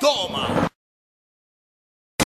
到嘛